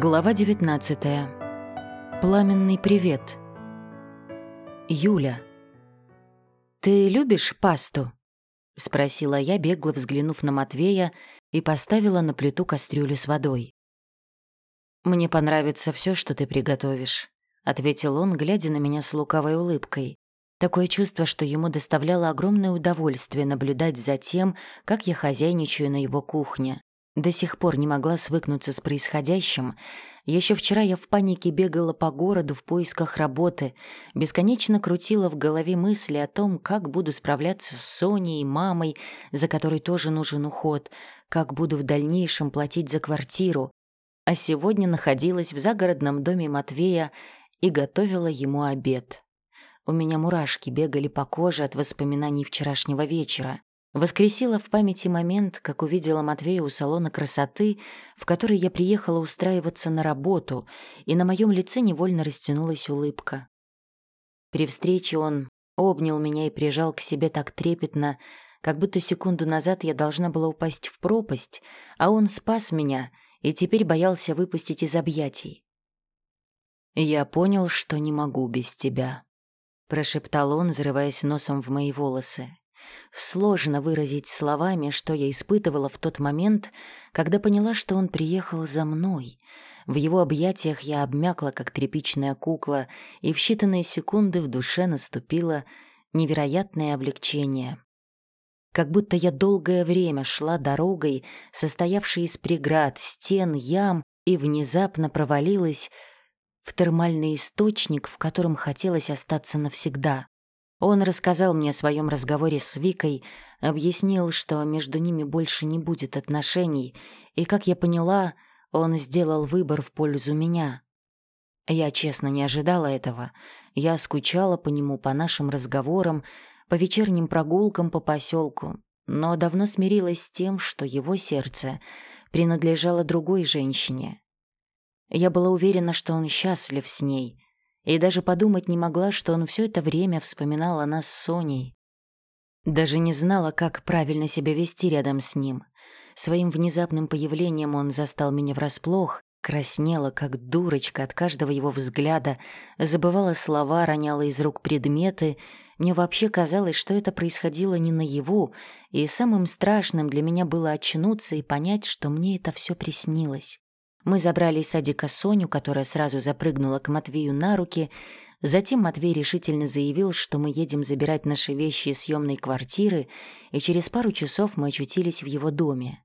Глава 19. Пламенный привет. Юля. «Ты любишь пасту?» — спросила я, бегло взглянув на Матвея, и поставила на плиту кастрюлю с водой. «Мне понравится все, что ты приготовишь», — ответил он, глядя на меня с лукавой улыбкой. Такое чувство, что ему доставляло огромное удовольствие наблюдать за тем, как я хозяйничаю на его кухне. До сих пор не могла свыкнуться с происходящим. Еще вчера я в панике бегала по городу в поисках работы, бесконечно крутила в голове мысли о том, как буду справляться с Соней и мамой, за которой тоже нужен уход, как буду в дальнейшем платить за квартиру. А сегодня находилась в загородном доме Матвея и готовила ему обед. У меня мурашки бегали по коже от воспоминаний вчерашнего вечера. Воскресила в памяти момент, как увидела Матвея у салона красоты, в который я приехала устраиваться на работу, и на моем лице невольно растянулась улыбка. При встрече он обнял меня и прижал к себе так трепетно, как будто секунду назад я должна была упасть в пропасть, а он спас меня и теперь боялся выпустить из объятий. «Я понял, что не могу без тебя», — прошептал он, зарываясь носом в мои волосы. Сложно выразить словами, что я испытывала в тот момент, когда поняла, что он приехал за мной. В его объятиях я обмякла, как тряпичная кукла, и в считанные секунды в душе наступило невероятное облегчение. Как будто я долгое время шла дорогой, состоявшей из преград, стен, ям, и внезапно провалилась в термальный источник, в котором хотелось остаться навсегда. Он рассказал мне о своем разговоре с Викой, объяснил, что между ними больше не будет отношений, и, как я поняла, он сделал выбор в пользу меня. Я честно не ожидала этого. Я скучала по нему, по нашим разговорам, по вечерним прогулкам по поселку, но давно смирилась с тем, что его сердце принадлежало другой женщине. Я была уверена, что он счастлив с ней — и даже подумать не могла, что он все это время вспоминал о нас с Соней. Даже не знала, как правильно себя вести рядом с ним. Своим внезапным появлением он застал меня врасплох, краснела, как дурочка от каждого его взгляда, забывала слова, роняла из рук предметы. Мне вообще казалось, что это происходило не наяву, и самым страшным для меня было очнуться и понять, что мне это все приснилось. Мы забрали из садика Соню, которая сразу запрыгнула к Матвею на руки. Затем Матвей решительно заявил, что мы едем забирать наши вещи из съемной квартиры, и через пару часов мы очутились в его доме.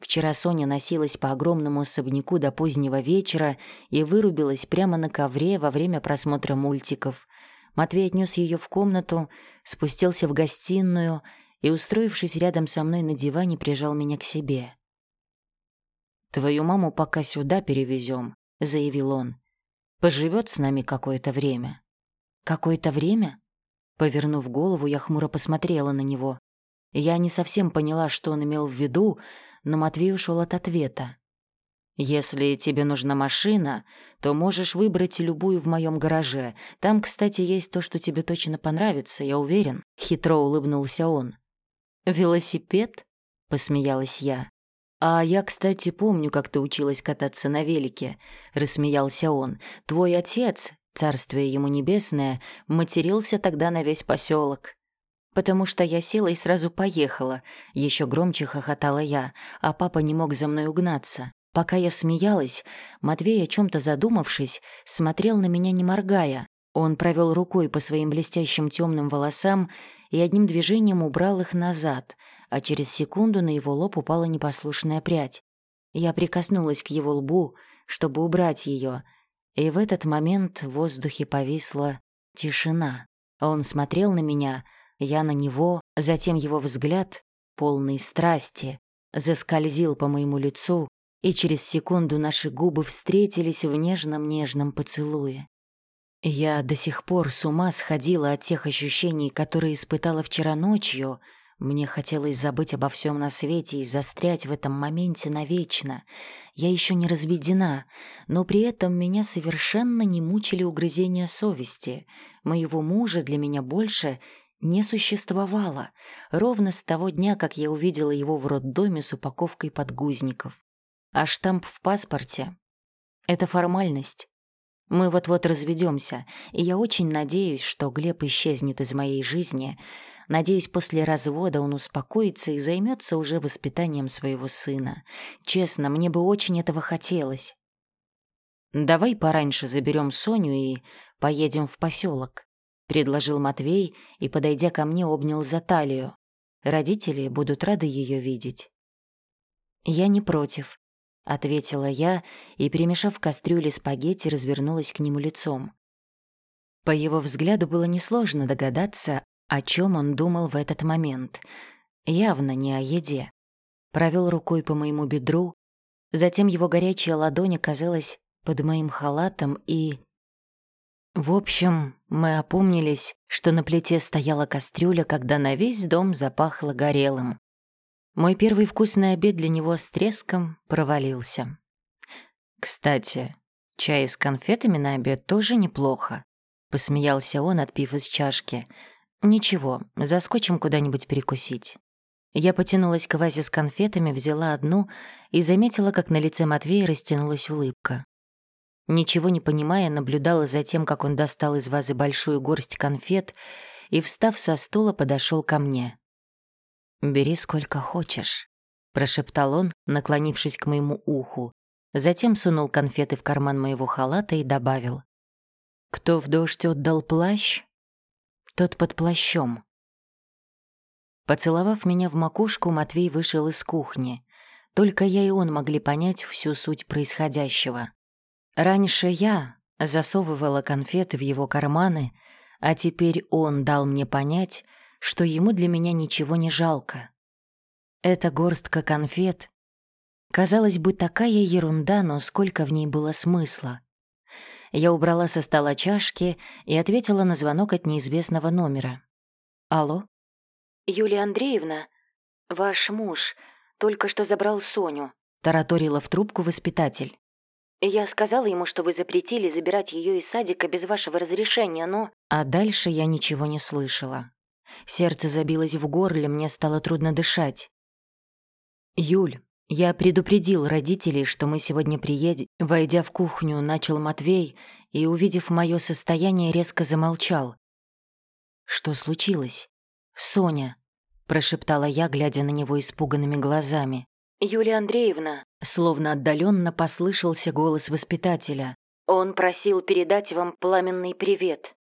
Вчера Соня носилась по огромному особняку до позднего вечера и вырубилась прямо на ковре во время просмотра мультиков. Матвей отнес ее в комнату, спустился в гостиную и, устроившись рядом со мной на диване, прижал меня к себе. «Твою маму пока сюда перевезем», — заявил он. «Поживет с нами какое-то время». «Какое-то время?» Повернув голову, я хмуро посмотрела на него. Я не совсем поняла, что он имел в виду, но Матвей ушел от ответа. «Если тебе нужна машина, то можешь выбрать любую в моем гараже. Там, кстати, есть то, что тебе точно понравится, я уверен», — хитро улыбнулся он. «Велосипед?» — посмеялась я. «А я, кстати, помню, как ты училась кататься на велике», — рассмеялся он. «Твой отец, царствие ему небесное, матерился тогда на весь поселок. «Потому что я села и сразу поехала», — еще громче хохотала я, а папа не мог за мной угнаться. Пока я смеялась, Матвей, о чем то задумавшись, смотрел на меня не моргая. Он провел рукой по своим блестящим темным волосам и одним движением убрал их назад — а через секунду на его лоб упала непослушная прядь. Я прикоснулась к его лбу, чтобы убрать ее, и в этот момент в воздухе повисла тишина. Он смотрел на меня, я на него, затем его взгляд, полный страсти, заскользил по моему лицу, и через секунду наши губы встретились в нежном-нежном поцелуе. Я до сих пор с ума сходила от тех ощущений, которые испытала вчера ночью — мне хотелось забыть обо всем на свете и застрять в этом моменте навечно. Я еще не разведена, но при этом меня совершенно не мучили угрызения совести. Моего мужа для меня больше не существовало, ровно с того дня, как я увидела его в роддоме с упаковкой подгузников. А штамп в паспорте? Это формальность. Мы вот-вот разведемся, и я очень надеюсь, что Глеб исчезнет из моей жизни. Надеюсь, после развода он успокоится и займется уже воспитанием своего сына. Честно, мне бы очень этого хотелось. «Давай пораньше заберем Соню и поедем в поселок», — предложил Матвей и, подойдя ко мне, обнял за талию. Родители будут рады ее видеть. Я не против, — ответила я и, перемешав в кастрюле спагетти, развернулась к нему лицом. По его взгляду было несложно догадаться, о чем он думал в этот момент. Явно не о еде. Провел рукой по моему бедру, затем его горячая ладонь оказалась под моим халатом и... В общем, мы опомнились, что на плите стояла кастрюля, когда на весь дом запахло горелым. Мой первый вкусный обед для него с треском провалился. «Кстати, чай с конфетами на обед тоже неплохо», — посмеялся он, отпив из чашки. «Ничего, заскочим куда-нибудь перекусить». Я потянулась к вазе с конфетами, взяла одну и заметила, как на лице Матвея растянулась улыбка. Ничего не понимая, наблюдала за тем, как он достал из вазы большую горсть конфет и, встав со стула, подошел ко мне. «Бери сколько хочешь», — прошептал он, наклонившись к моему уху. Затем сунул конфеты в карман моего халата и добавил. «Кто в дождь отдал плащ, тот под плащом». Поцеловав меня в макушку, Матвей вышел из кухни. Только я и он могли понять всю суть происходящего. Раньше я засовывала конфеты в его карманы, а теперь он дал мне понять, что ему для меня ничего не жалко. Эта горстка конфет, казалось бы, такая ерунда, но сколько в ней было смысла. Я убрала со стола чашки и ответила на звонок от неизвестного номера. «Алло?» «Юлия Андреевна, ваш муж только что забрал Соню», — тараторила в трубку воспитатель. «Я сказала ему, что вы запретили забирать ее из садика без вашего разрешения, но...» А дальше я ничего не слышала. Сердце забилось в горле, мне стало трудно дышать. «Юль, я предупредил родителей, что мы сегодня приедем». Войдя в кухню, начал Матвей и, увидев мое состояние, резко замолчал. «Что случилось?» «Соня», — прошептала я, глядя на него испуганными глазами. «Юлия Андреевна», — словно отдаленно послышался голос воспитателя. «Он просил передать вам пламенный привет».